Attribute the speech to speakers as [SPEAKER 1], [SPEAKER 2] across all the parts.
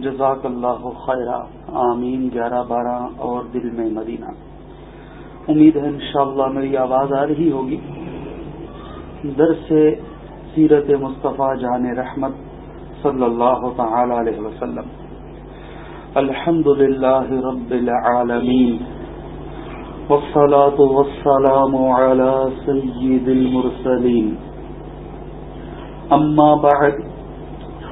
[SPEAKER 1] جزاک اللہ خیرہ آمین، گیارہ بارہ اور دل میں مدینہ۔ امید ہے انشاءاللہ میری آواز آ رہی ہوگی۔ درس سیرت مصطفیٰ جان رحمت صلی اللہ تعالی علیہ وسلم۔ الحمد للہ رب العالمین۔ والصلاة والسلام على سید المرسلین۔ اما بعد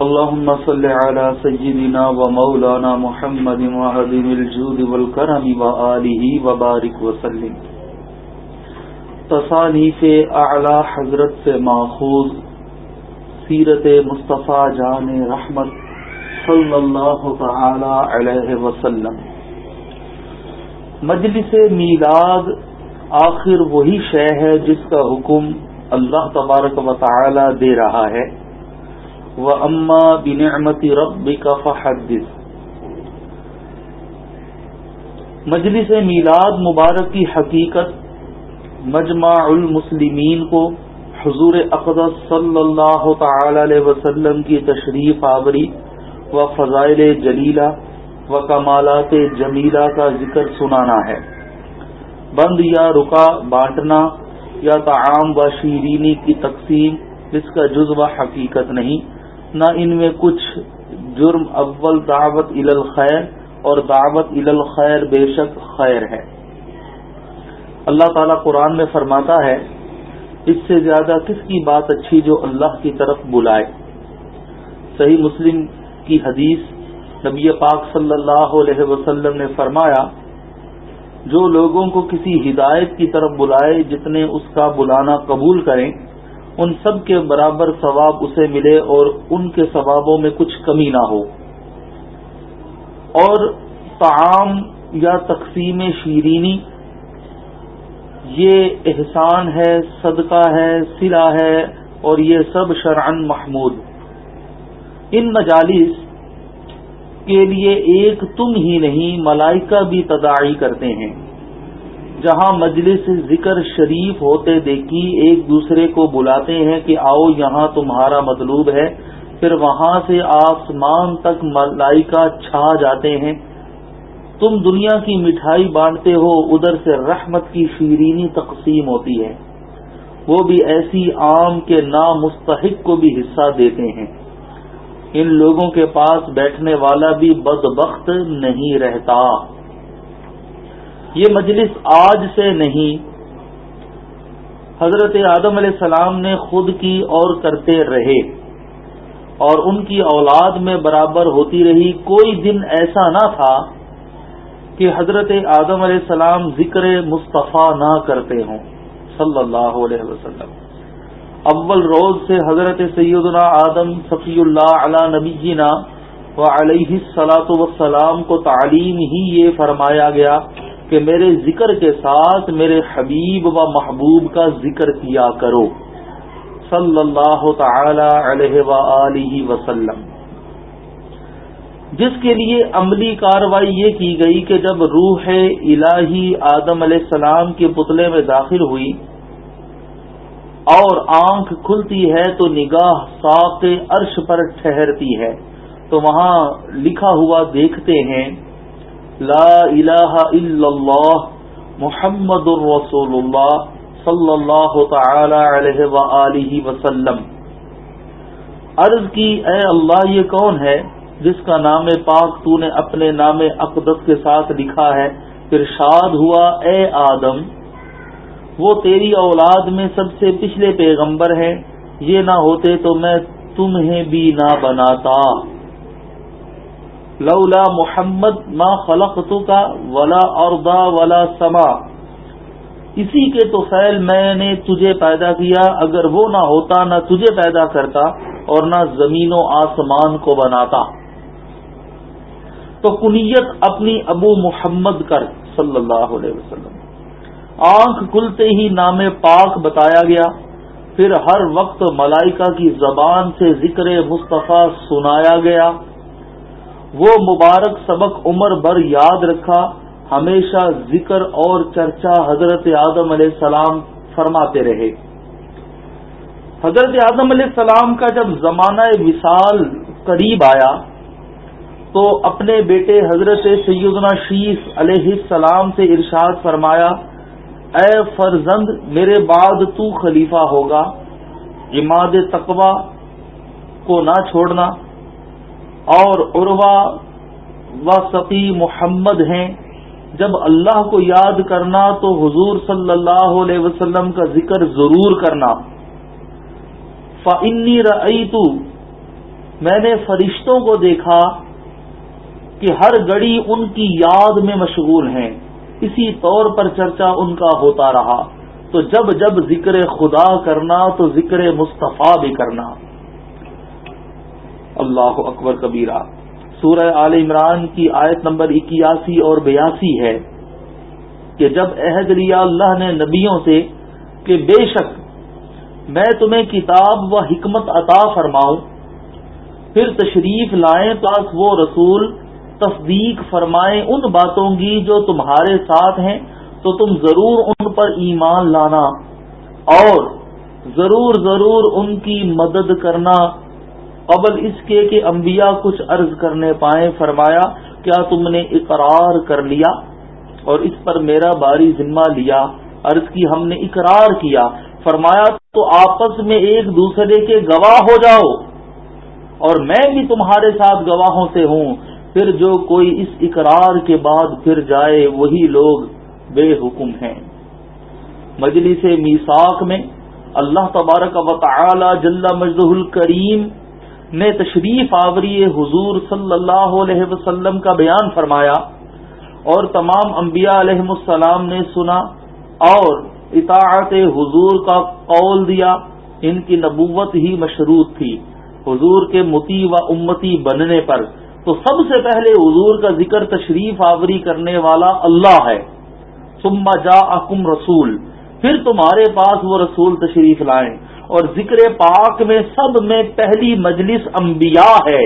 [SPEAKER 1] اللهم صل على سيدنا ومولانا محمد وعظم الجود والكرم وآله وبارك وسلم. تصانیف اعلی حضرت سے ماخوذ، سیرت مصطفیٰ جان رحمت صلی اللہ تعالی علیہ وسلم. مجلس میلاد آخر وہی شے ہے جس کا حکم اللہ تبارک و تعالی دے رہا ہے۔ و اما بنعمت ربی کا مجلس میلاد مبارک کی حقیقت مجمع المسلمین کو حضور اقدس صلی اللہ تعالی علیہ وسلم کی تشریف آوری و فضائل جلیلہ و کمالات جمیلہ کا ذکر سنانا ہے۔ بند یا رکا بانٹنا یا تعام و شیرینی کی تقسیم اس کا جزو حقیقت نہیں۔ نہ ان میں کچھ جرم اول دعوت الخیر اور دعوت الخیر بے شک خیر ہے۔ اللہ تعالیٰ قرآن میں فرماتا ہے، اس سے زیادہ کس کی بات اچھی جو اللہ کی طرف بلائے؟ صحیح مسلم کی حدیث نبی پاک صلی اللہ علیہ وسلم نے فرمایا، جو لوگوں کو کسی ہدایت کی طرف بلائے، جتنے اس کا بلانا قبول کریں ان سب کے برابر ثواب اسے ملے اور ان کے ثوابوں میں کچھ کمی نہ ہو۔ اور تعام یا تقسیم شیرینی، یہ احسان ہے، صدقہ ہے، سلا ہے اور یہ سب شرعن محمود۔ ان مجالس کے لیے ایک تم ہی نہیں، ملائکہ بھی تداعی کرتے ہیں۔ جہاں مجلس ذکر شریف ہوتے دیکھی، ایک دوسرے کو بلاتے ہیں کہ آؤ یہاں تمہارا مطلوب ہے۔ پھر وہاں سے آسمان تک ملائکہ چھا جاتے ہیں۔ تم دنیا کی مٹھائی بانٹتے ہو، ادھر سے رحمت کی شیرینی تقسیم ہوتی ہے۔ وہ بھی ایسی عام کے نامستحق کو بھی حصہ دیتے ہیں۔ ان لوگوں کے پاس بیٹھنے والا بھی بدبخت نہیں رہتا۔ یہ مجلس آج سے نہیں۔ حضرت آدم علیہ السلام نے خود کی اور کرتے رہے۔ اور ان کی اولاد میں برابر ہوتی رہی۔ کوئی دن ایسا نہ تھا کہ حضرت آدم علیہ السلام ذکر مصطفیٰ نہ کرتے ہوں۔ صلی اللہ علیہ وسلم۔ اول روز سے حضرت سیدنا آدم صفی اللہ علی نبی جینا و علیہ السلاۃ وسلام کو تعلیم ہی یہ فرمایا گیا کہ میرے ذکر کے ساتھ میرے حبیب و محبوب کا ذکر کیا کرو۔ صلی اللہ تعالی علیہ وسلم۔ جس کے لیے عملی کاروائی یہ کی گئی کہ جب روح الہی آدم علیہ السلام کے پتلے میں داخل ہوئی اور آنکھ کھلتی ہے تو نگاہ ساق عرش پر ٹھہرتی ہے تو وہاں لکھا ہوا دیکھتے ہیں لا الہ الا اللہ محمد الرسول اللہ صلی اللہ تعالی علیہ وآلہ وسلم۔ عرض کی، اے اللہ، یہ کون ہے جس کا نام پاک تو نے اپنے نام اقدس کے ساتھ لکھا ہے؟ پھر شاد ہوا، اے آدم، وہ تیری اولاد میں سب سے پچھلے پیغمبر ہیں۔ یہ نہ ہوتے تو میں تمہیں بھی نہ بناتا۔ لولا محمد ما خلق کا ولا اردا ولا سما۔ اسی کے تو فیل میں نے تجھے پیدا کیا، اگر وہ نہ ہوتا، نہ تجھے پیدا کرتا اور نہ زمین و آسمان کو بناتا۔ تو کنیت اپنی ابو محمد کر، صلی اللہ علیہ وسلم۔ آنکھ کھلتے ہی نام پاک بتایا گیا۔ پھر ہر وقت ملائکہ کی زبان سے ذکر مصطفیٰ سنایا گیا۔ وہ مبارک سبق عمر بر یاد رکھا، ہمیشہ ذکر اور چرچا حضرت آدم علیہ السلام فرماتے رہے۔ حضرت آدم علیہ السلام کا جب زمانہ وصال قریب آیا، تو اپنے بیٹے حضرت سیدنا شیف علیہ السلام سے ارشاد فرمایا، اے فرزند، میرے بعد تو خلیفہ ہوگا اماد تقوا کو نہ چھوڑنا اور عروا و سقی محمد ہیں۔ جب اللہ کو یاد کرنا تو حضور صلی اللہ علیہ وسلم کا ذکر ضرور کرنا۔ فنی رعیتو میں نے فرشتوں کو دیکھا کہ ہر گڑی ان کی یاد میں مشغول ہیں۔ اسی طور پر چرچا ان کا ہوتا رہا۔ تو جب جب ذکر خدا کرنا تو ذکر مصطفیٰ بھی کرنا۔ اللہ اکبر کبیرہ سورہ آل عمران کی آیت نمبر اکیاسی اور بیاسی ہے کہ جب عہد لیا اللہ نے نبیوں سے کہ بے شک میں تمہیں کتاب و حکمت عطا فرماؤں، پھر تشریف لائیں پاس وہ رسول، تصدیق فرمائیں ان باتوں کی جو تمہارے ساتھ ہیں، تو تم ضرور ان پر ایمان لانا اور ضرور ضرور ان کی مدد کرنا قبل اس کے کہ انبیاء کچھ عرض کرنے پائیں، فرمایا، کیا تم نے اقرار کر لیا؟ اور اس پر میرا باری ذمہ لیا، عرض کی، ہم نے اقرار کیا۔ فرمایا، تو آپس میں ایک دوسرے کے گواہ ہو جاؤ۔ اور میں بھی تمہارے ساتھ گواہوں سے ہوں۔ پھر جو کوئی اس اقرار کے بعد پھر جائے، وہی لوگ بے حکم ہیں۔ مجلس میساک میں اللہ تبارک و تعالی جل مجد الکریم نے تشریف آوری حضور صلی اللہ علیہ وسلم کا بیان فرمایا اور تمام انبیاء علیہ السلام نے سنا اور اطاعت حضور کا قول دیا، ان کی نبوت ہی مشروط تھی۔ حضور کے متی و امتی بننے پر۔ تو سب سے پہلے حضور کا ذکر تشریف آوری کرنے والا اللہ ہے۔ سما جا اکم رسول۔ پھر تمہارے پاس وہ رسول تشریف لائیں۔ اور ذکر پاک میں سب میں پہلی مجلس انبیاء ہے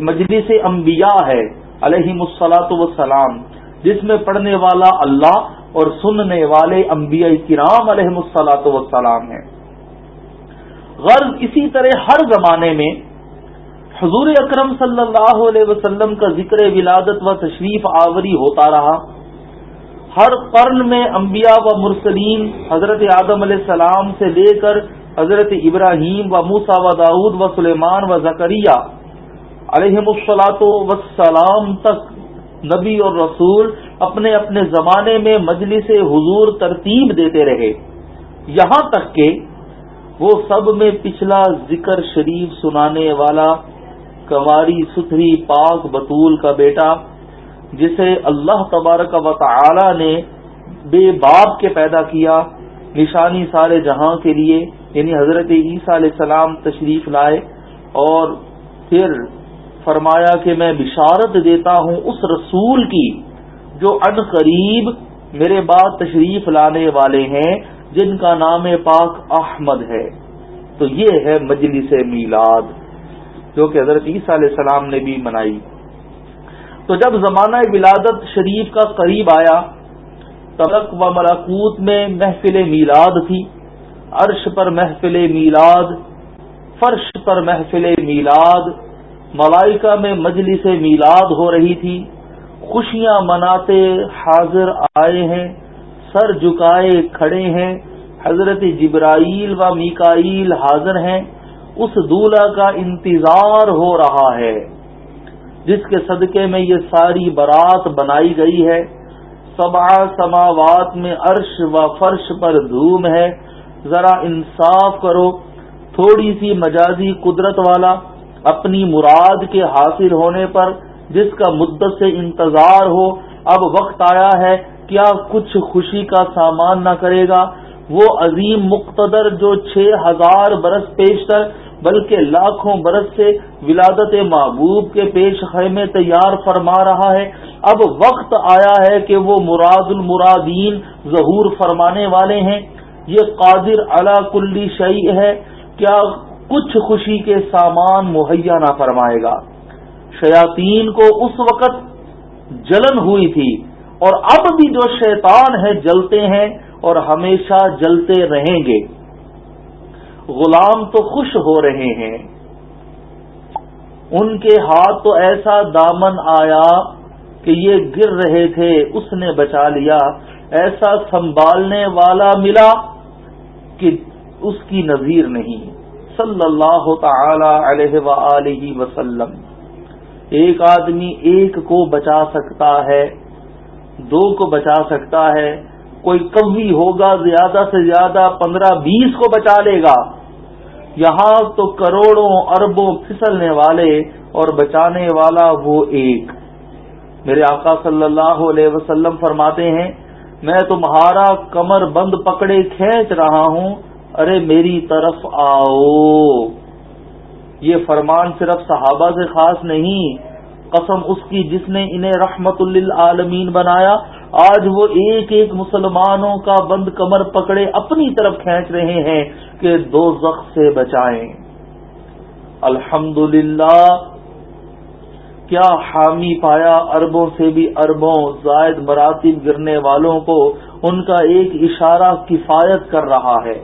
[SPEAKER 1] مجلس انبیاء ہے علیہ مسلاط وسلام جس میں پڑھنے والا اللہ اور سننے والے انبیاء کرام علیہ مسلاط وسلام ہیں۔ غرض اسی طرح ہر زمانے میں حضور اکرم صلی اللہ علیہ وسلم کا ذکر ولادت و تشریف آوری ہوتا رہا۔ ہر قرن میں انبیاء و مرسلین حضرت آدم علیہ السلام سے لے کر حضرت ابراہیم و موسا و داود و سلیمان و زکریہ علیہ مسلاط وسلام تک نبی اور رسول اپنے اپنے زمانے میں مجلس حضور ترتیب دیتے رہے۔ یہاں تک کہ وہ سب میں پچھلا ذکر شریف سنانے والا کنواری ستھری پاک بطول کا بیٹا، جسے اللہ تبارک و تعالی نے بے باپ کے پیدا کیا۔ نشانی سارے جہاں کے لیے یعنی حضرت عیسیٰ علیہ السلام تشریف لائے اور پھر فرمایا کہ میں بشارت دیتا ہوں اس رسول کی جو ان قریب میرے بعد تشریف لانے والے ہیں، جن کا نام پاک احمد ہے۔ تو یہ ہے مجلس میلاد، جو کہ حضرت عیسیٰ علیہ السلام نے بھی منائی۔ تو جب زمانہ ولادت شریف کا قریب آیا تبک و ملاکوت میں محفل میلاد تھی، عرش پر محفل میلاد، فرش پر محفل میلاد، ملائکہ میں مجلس میلاد ہو رہی تھی۔ خوشیاں مناتے حاضر آئے ہیں، سر جھکائے کھڑے ہیں۔ حضرت جبرائیل و میکائیل حاضر ہیں، اس دولہا کا انتظار ہو رہا ہے۔ جس کے صدقے میں یہ ساری برات بنائی گئی ہے سبا سماوات میں عرش و فرش پر دھوم ہے۔ ذرا انصاف کرو۔ تھوڑی سی مجازی قدرت والا اپنی مراد کے حاصل ہونے پر جس کا مدت سے انتظار ہو۔ اب وقت آیا ہے، کیا کچھ خوشی کا سامان نہ کرے گا؟ وہ عظیم مقتدر جو چھ ہزار برس پیشتر بلکہ لاکھوں برس سے ولادت محبوب کے پیش خیمے تیار فرما رہا ہے۔ اب وقت آیا ہے کہ وہ مراد المرادین ظہور فرمانے والے ہیں۔ یہ قادر علا کلی شعی ہے۔ کیا کچھ خوشی کے سامان مہیا نہ فرمائے گا۔ شیاطین کو اس وقت جلن ہوئی تھی اور اب بھی جو شیطان ہے جلتے ہیں اور ہمیشہ جلتے رہیں گے۔ غلام تو خوش ہو رہے ہیں۔ ان کے ہاتھ تو ایسا دامن آیا کہ یہ گر رہے تھے، اس نے بچا لیا۔ ایسا سنبھالنے والا ملا کہ اس کی نظیر نہیں۔ صلی اللہ تعالی علیہ و وسلم۔ ایک آدمی ایک کو بچا سکتا ہے، دو کو بچا سکتا ہے۔ کوئی کبھی ہوگا، زیادہ سے زیادہ پندرہ بیس کو بچا لے گا۔ یہاں تو کروڑوں اربوں پھسلنے والے اور بچانے والا وہ ایک۔ میرے آقا صلی اللہ علیہ وسلم فرماتے ہیں، میں تمہارا کمر بند پکڑے کھینچ رہا ہوں، ارے میری طرف آؤ۔ یہ فرمان صرف صحابہ سے خاص نہیں، قسم اس کی جس نے انہیں رحمت للعالمین بنایا آج وہ ایک ایک مسلمانوں کا بند کمر پکڑے اپنی طرف کھینچ رہے ہیں کہ دو زخ سے بچائیں۔ الحمد کیا حامی پایا اربوں سے بھی اربوں زائد مراتب گرنے والوں کو ان کا ایک اشارہ کفایت کر رہا ہے۔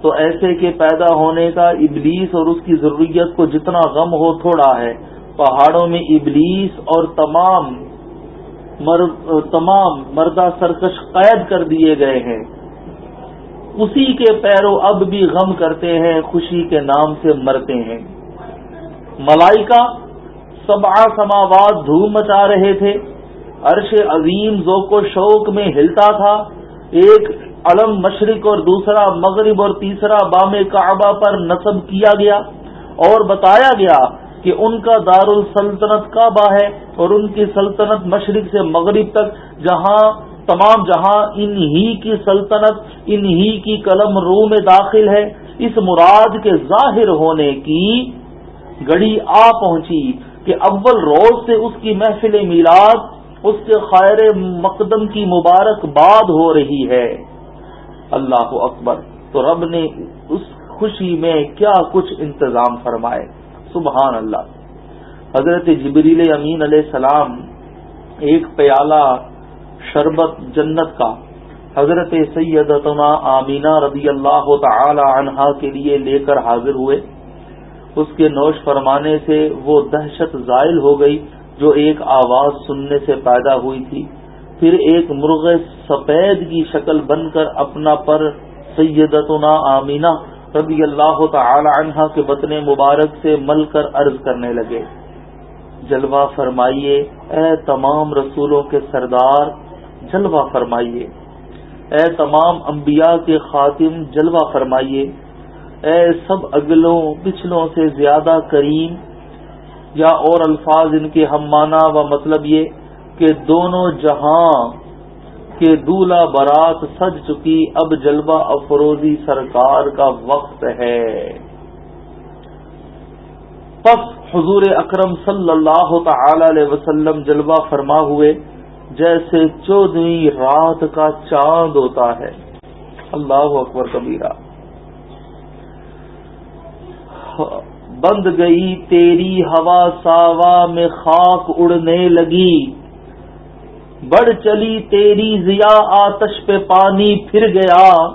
[SPEAKER 1] تو ایسے کے پیدا ہونے کا ابلیس اور اس کی ضروریت کو جتنا غم ہو تھوڑا ہے، پہاڑوں میں ابلیس اور تمام مر، تمام مردہ سرکش قید کر دیے گئے ہیں۔ اسی کے پیرو اب بھی غم کرتے ہیں، خوشی کے نام سے مرتے ہیں۔ ملائکہ سبع سماوات دھوم مچا رہے تھے۔ عرش عظیم ذوق و شوق میں ہلتا تھا۔ ایک علم مشرق اور دوسرا مغرب اور تیسرا بام کعبہ پر نصب کیا گیا اور بتایا گیا کہ ان کا دار السلطنت کعبہ ہے اور ان کی سلطنت مشرق سے مغرب تک، جہاں تمام جہاں انہی کی سلطنت، انہی کی قلم رو میں داخل ہے، اس مراد کے ظاہر ہونے کی گڑی آ پہنچی کہ اول روز سے اس کی محفل میلاد، اس کے خیر مقدم کی مبارک باد ہو رہی ہے۔ اللہ اکبر، تو رب نے اس خوشی میں کیا کچھ انتظام فرمائے؟ سبحان اللہ۔ حضرت جبریل امین علیہ السلام ایک پیالہ شربت جنت کا حضرت سیدتنا آمینہ رضی اللہ تعالی عنہا کے لیے لے کر حاضر ہوئے۔ اس کے نوش فرمانے سے وہ دہشت زائل ہو گئی جو ایک آواز سننے سے پیدا ہوئی تھی۔ پھر ایک مرغ سفید کی شکل بن کر اپنا پر سیدتنا آمینہ رضی اللہ تعالی عنہ کے بطن مبارک سے مل کر عرض کرنے لگے۔ جلوہ فرمائیے، اے تمام رسولوں کے سردار، جلوہ فرمائیے۔ اے تمام انبیاء کے خاتم، جلوہ فرمائیے۔ اے سب اگلوں، پچھلوں سے زیادہ کریم، یا اور الفاظ ان کے ہم مانا و مطلب یہ کہ دونوں جہاں کہ دولہ برات سج چکی، اب جلوہ افروزی سرکار کا وقت ہے۔ پس حضور اکرم صلی اللہ تعالی علیہ وسلم جلوہ فرما ہوئے، جیسے چودہویں رات کا چاند ہوتا ہے۔ اللہ اکبر کبیرہ۔ بند گئی، تیری ہوا ساوا میں خاک اڑنے لگی۔ بڑھ چلی تیری ضیا آتش پہ پانی پھر گیا۔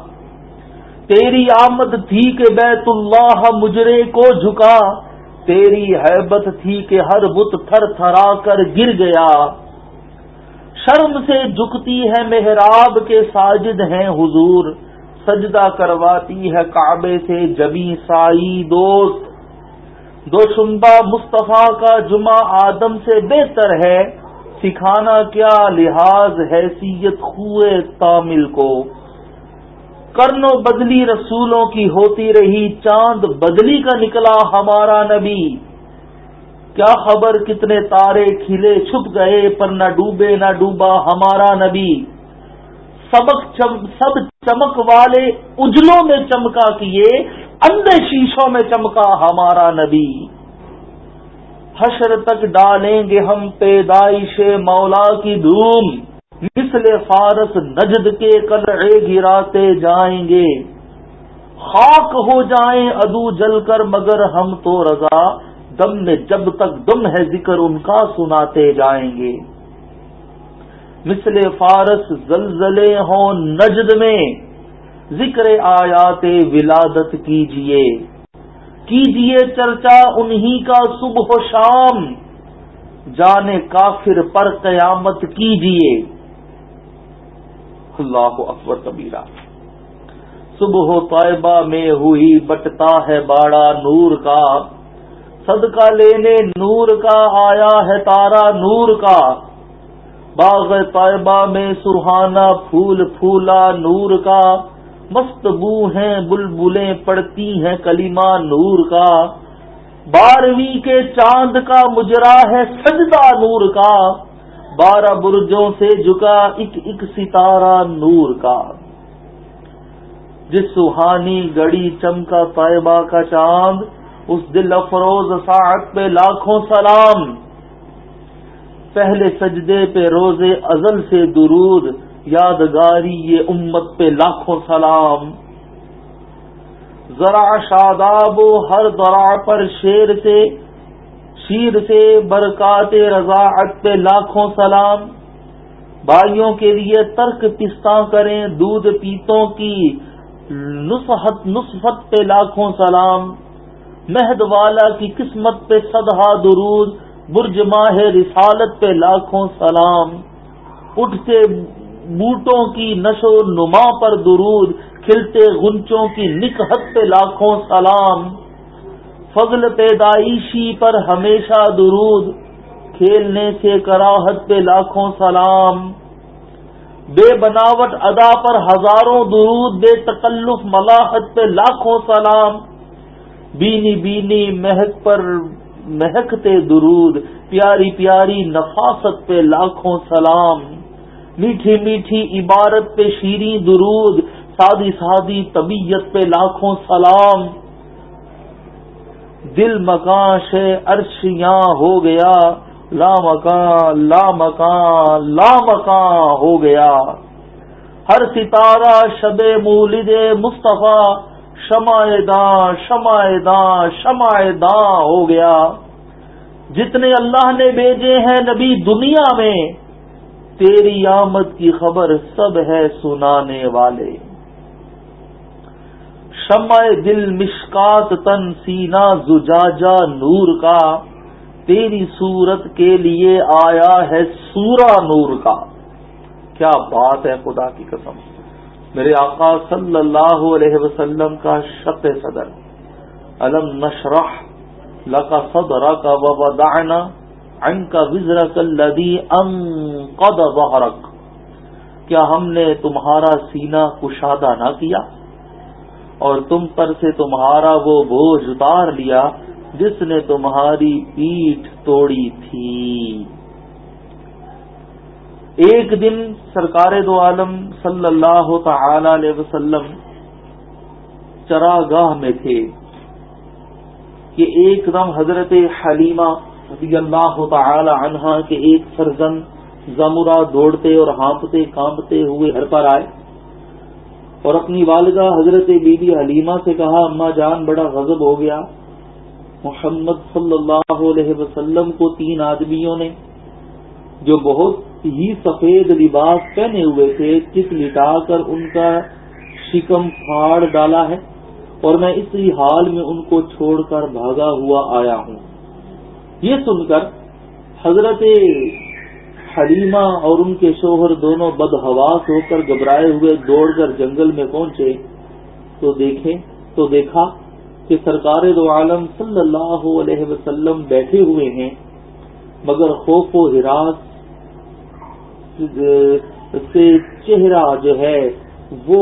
[SPEAKER 1] تیری آمد تھی کہ بیت اللہ مجرے کو جھکا۔ تیری حیبت تھی کہ ہر بت تھر تھرا کر گر گیا۔ شرم سے جھکتی ہے محراب کے ساجد ہیں حضور۔ سجدہ کرواتی ہے کعبے سے جبی سائی دوست۔ دو شمبا مصطفیٰ کا جمعہ آدم سے بہتر ہے۔ سکھانا کیا، لحاظ حیثیت خوئے تامل کو۔ کرنو بدلی رسولوں کی ہوتی رہی، چاند بدلی کا نکلا ہمارا نبی۔ کیا خبر کتنے تارے کھلے چھپ گئے پر نہ ڈوبے نہ ڈوبا ہمارا نبی۔ سبق چم سب چمک والے اجلوں میں چمکا کیے، اندھے شیشوں میں چمکا ہمارا نبی۔ حشر تک ڈالیں گے ہم پیدائش مولا کی دھوم۔ مثل فارس نجد کے کلعے گراتے جائیں گے۔ خاک ہو جائیں ادو جل کر مگر ہم تو رضا۔ دم نے جب تک دم ہے ذکر ان کا سناتے جائیں گے۔ مثل فارس زلزلے ہوں نجد میں۔ ذکر آیات ولادت کیجیے۔ کیجیے چرچا انہی کا صبح و شام۔ جانے کافر پر قیامت کیجیے۔ اللہ اکبر کبیرہ۔ صبح و طیبہ میں ہوئی بٹتا ہے باڑا نور کا۔ صدقہ لینے نور کا آیا ہے تارا نور کا۔ باغ طیبہ میں سرحانہ پھول پھولا نور کا۔ مست بو ہیں بلبلیں پڑتی ہیں کلیما نور کا۔ بارہویں کے چاند کا مجرا ہے سجدہ نور کا۔ بارہ برجوں سے جھکا ایک ایک ستارہ نور کا۔ جس سہانی گڑی چمکا طیبہ کا چاند، اس دل افروز ساعت پہ لاکھوں سلام۔ پہلے سجدے پہ روز ازل سے درود یادگاری یہ امت پہ لاکھوں سلام۔ ذرا شاداب و ہر درا پر شیر سے شیر سے برکات رضاعت پہ لاکھوں سلام۔ بھائیوں کے لیے ترک پستہ کریں دودھ پیتوں کی، نصحت، نصفت پہ لاکھوں سلام۔ مہد والا کی قسمت پہ سدہ درود، برج ماہ رسالت پہ لاکھوں سلام۔ اٹھتے بوٹوں کی نشو نما پر درود، کھلتے گنچوں کی نکہت پہ لاکھوں سلام۔ فضل پیدائشی پر ہمیشہ درود، کھیلنے سے کراہت پہ لاکھوں سلام۔ بے بناوٹ ادا پر ہزاروں درود، بے تکلف ملاحت پہ لاکھوں سلام۔ بینی بینی مہک پر مہکتے درود، پیاری پیاری نفاست پہ لاکھوں سلام۔ میٹھی میٹھی عبارت پہ شیریں درود، سادی سادی طبیعت پہ لاکھوں سلام۔ دل مکان شے ہو گیا، لا مکان لا مکان لا مکان ہو گیا۔ ہر ستارہ شب مولد مصطفیٰ، شمع داں شمع داں شمع داں ہو گیا۔ جتنے اللہ نے بھیجے ہیں نبی دنیا میں تیری آمد کی خبر سب ہے سنانے والے۔ شمع دل مشکات تن سینا زجاجا نور کا۔ تیری صورت کے لیے آیا ہے سورا نور کا۔ کیا بات ہے خدا کی قسم۔ میرے آقا صلی اللہ علیہ وسلم کا شق صدر۔ علم نشرح لکا صدر کا وضعنا ان کا وزرک الذي انقض ظهرك۔ کیا ہم نے تمہارا سینہ کشادہ نہ کیا؟ اور تم پر سے تمہارا وہ بوجھ اتار لیا جس نے تمہاری پیٹھ توڑی تھی۔ ایک دن سرکار دو عالم صلی اللہ تعالی علیہ وسلم چراگاہ میں تھے کہ ایک دم حضرت حلیمہ رضی اللہ تعالی عنہا کے ایک فرزن زمرہ دوڑتے اور ہانپتے کانپتے ہوئے گھر پر آئے اور اپنی والدہ حضرت بی بی حلیمہ سے کہا، اما جان، بڑا غضب ہو گیا۔ محمد صلی اللہ علیہ وسلم کو تین آدمیوں نے جو بہت ہی سفید لباس پہنے ہوئے تھے، چک لٹا کر ان کا شکم پھاڑ ڈالا ہے اور میں اسی حال میں ان کو چھوڑ کر بھاگا ہوا آیا ہوں۔ یہ سن کر حضرت حلیمہ اور ان کے شوہر دونوں بدہواس ہو کر گھبرائے ہوئے دوڑ کر جنگل میں پہنچے تو دیکھیں، تو دیکھا کہ سرکار دو عالم صلی اللہ علیہ وسلم بیٹھے ہوئے ہیں، مگر خوف و ہراس سے چہرہ جو ہے وہ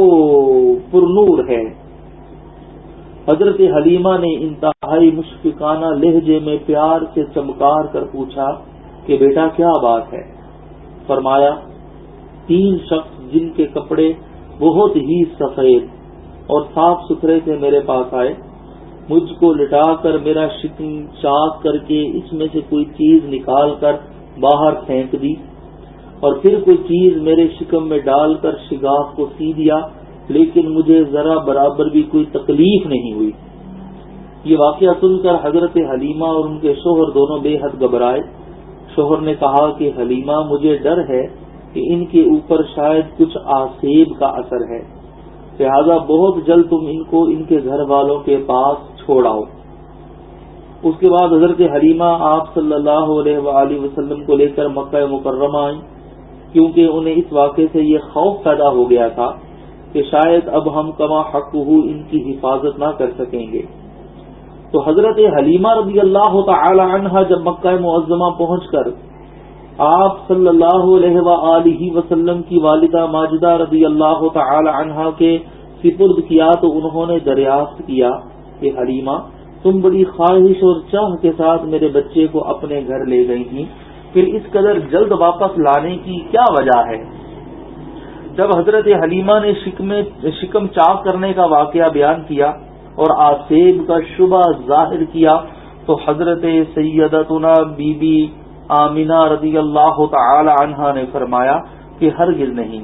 [SPEAKER 1] پرنور ہے۔ حضرت حلیمہ نے انتہا انتہائی مشفقانہ لہجے میں پیار سے چمکار کر پوچھا کہ بیٹا کیا بات ہے؟ فرمایا، تین شخص جن کے کپڑے بہت ہی سفید اور صاف ستھرے سے میرے پاس آئے۔ مجھ کو لٹا کر میرا شکم چاک کر کے اس میں سے کوئی چیز نکال کر باہر پھینک دی اور پھر کوئی چیز میرے شکم میں ڈال کر شگاف کو سی دیا، لیکن مجھے ذرا برابر بھی کوئی تکلیف نہیں ہوئی۔ یہ واقعہ سن کر حضرت حلیمہ اور ان کے شوہر دونوں بے حد گھبرائے۔ شوہر نے کہا کہ حلیمہ، مجھے ڈر ہے کہ ان کے اوپر شاید کچھ آسیب کا اثر ہے۔ لہذا بہت جلد تم ان کو ان کے گھر والوں کے پاس چھوڑ آؤ۔ اس کے بعد حضرت حلیمہ آپ صلی اللہ علیہ وآلہ وسلم کو لے کر مکہ مکرمہ آئیں۔ کیونکہ انہیں اس واقعے سے یہ خوف پیدا ہو گیا تھا کہ شاید اب ہم کما حق ہو ان کی حفاظت نہ کر سکیں گے۔ تو حضرت حلیمہ رضی اللہ تعالی عنہ جب مکہ معظمہ پہنچ کر آپ صلی اللہ علیہ وآلہ وسلم کی والدہ ماجدہ رضی اللہ تعالی عنہ کے سپرد کیا تو انہوں نے دریافت کیا کہ حلیمہ، تم بڑی خواہش اور چاہ کے ساتھ میرے بچے کو اپنے گھر لے گئی تھی پھر اس قدر جلد واپس لانے کی کیا وجہ ہے؟ جب حضرت حلیمہ نے شکم چاک کرنے کا واقعہ بیان کیا اور آسیب کا شبہ ظاہر کیا تو حضرت سیدتنا بی بی آمینہ رضی اللہ تعالی عنہا نے فرمایا کہ ہرگز نہیں۔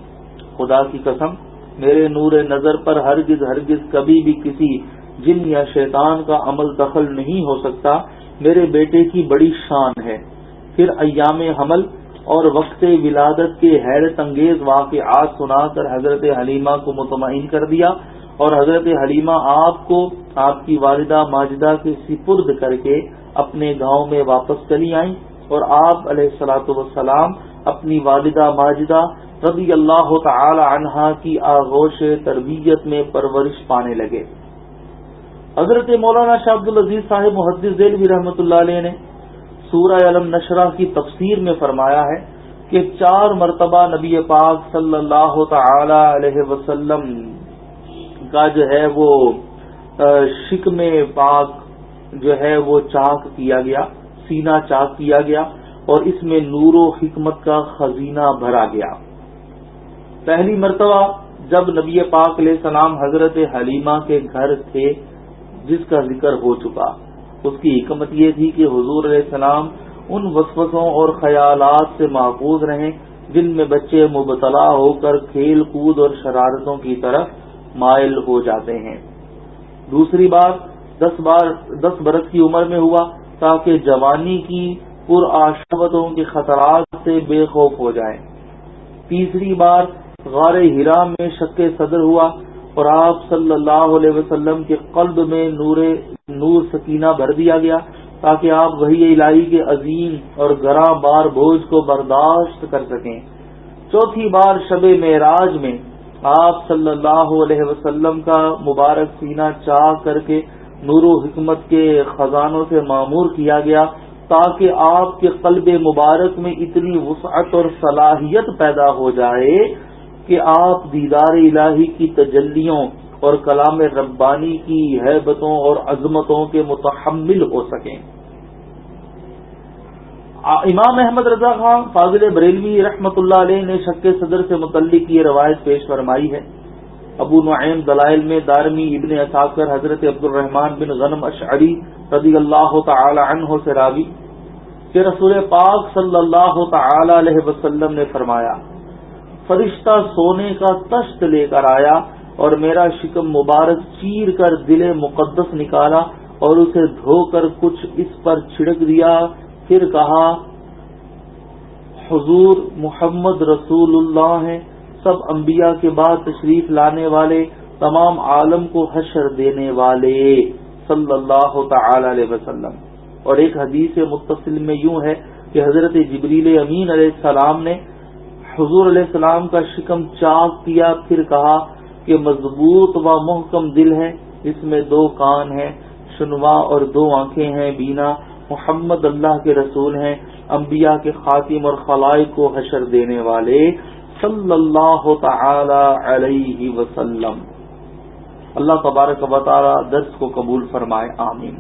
[SPEAKER 1] خدا کی قسم، میرے نور نظر پر ہرگز ہرگز کبھی بھی کسی جن یا شیطان کا عمل دخل نہیں ہو سکتا۔ میرے بیٹے کی بڑی شان ہے۔ پھر ایام حمل اور وقت ولادت کے حیرت انگیز واقعات سنا کر حضرت حلیمہ کو مطمئن کر دیا۔ اور حضرت حلیمہ آپ کو آپ کی والدہ ماجدہ کے سپرد کر کے اپنے گاؤں میں واپس چلی آئیں اور آپ علیہ السلاۃ وسلام اپنی والدہ ماجدہ رضی اللہ تعالی عنہا کی آغوش تربیت میں پرورش پانے لگے۔ حضرت مولانا شاہ عبد العزیز صاحب محدث ذیل رحمۃ اللہ علیہ نے سورہ علم نشرہ کی تفسیر میں فرمایا ہے کہ چار مرتبہ نبی پاک صلی اللہ تعالی علیہ وسلم کا جو ہے وہ شکم پاک جو ہے وہ چاک کیا گیا سینا چاک کیا گیا اور اس میں نور و حکمت کا خزینہ بھرا گیا۔ پہلی مرتبہ جب نبی پاک علیہ السلام حضرت حلیمہ کے گھر تھے، جس کا ذکر ہو چکا، اس کی حکمت یہ تھی کہ حضور علیہ السلام ان وسوسوں اور خیالات سے محفوظ رہیں، جن میں بچے مبتلا ہو کر کھیل کود اور شرارتوں کی طرف مائل ہو جاتے ہیں۔ دوسری بار دس بار، دس برس کی عمر میں ہوا تاکہ جوانی کی پر آشوتوں کے خطرات سے بے خوف ہو جائیں۔ تیسری بار غار ہرا میں شک صدر ہوا اور آپ صلی اللہ علیہ وسلم کے قلب میں نور نور سکینہ بھر دیا گیا تاکہ آپ وہی الہی کے عظیم اور گراں بار بوجھ کو برداشت کر سکیں۔ چوتھی بار شب معراج میں آپ صلی اللہ علیہ وسلم کا مبارک سینہ چاہ کر کے نور و حکمت کے خزانوں سے معمور کیا گیا تاکہ آپ کے قلب مبارک میں اتنی وسعت اور صلاحیت پیدا ہو جائے کہ آپ دیدار الہی کی تجلیوں اور کلام ربانی کی حیبتوں اور عظمتوں کے متحمل ہو سکیں۔ امام احمد رضا خان فاضل بریلوی رحمت اللہ علیہ نے شک صدر سے متعلق یہ روایت پیش فرمائی ہے۔ ابو نعیم دلائل میں دارمی ابن اثاکر حضرت عبد الرحمان بن غنم اشعری رضی اللہ تعالی عنہ سے راوی کہ رسول پاک صلی اللہ تعالی علیہ وسلم نے فرمایا، فرشتہ سونے کا تشت لے کر آیا اور میرا شکم مبارک چیر کر دل مقدس نکالا اور اسے دھو کر کچھ اس پر چھڑک دیا۔ پھر کہا، حضور محمد رسول اللہ ہیں، سب انبیاء کے بعد تشریف لانے والے، تمام عالم کو حشر دینے والے، صلی اللہ تعالی علیہ وسلم۔ اور ایک حدیث متصل میں یوں ہے کہ حضرت جبریل امین علیہ السلام نے حضور علیہ السلام کا شکم چاک کیا، پھر کہا کہ مضبوط و محکم دل ہے اس میں دو کان ہیں سنوا اور دو آنکھیں ہیں، بینا۔ محمد اللہ کے رسول ہیں، انبیاء کے خاتم اور خلائق کو حشر دینے والے صلی اللہ تعالی علیہ وسلم۔ اللہ تبارک و تعالی درس کو قبول فرمائے، آمین۔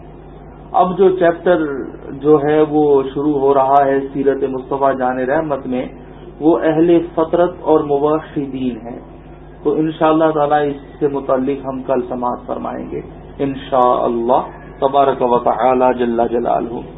[SPEAKER 1] اب جو چیپٹر جو ہے وہ شروع ہو رہا ہے سیرت مصطفیٰ جان رحمت میں، وہ اہل فطرت اور مباحدین ہیں۔ تو ان شاء اللہ تعالی اس سے متعلق ہم کل سماعت فرمائیں گے۔ ان شاء اللہ تبارک و تعالی جل جلالہ۔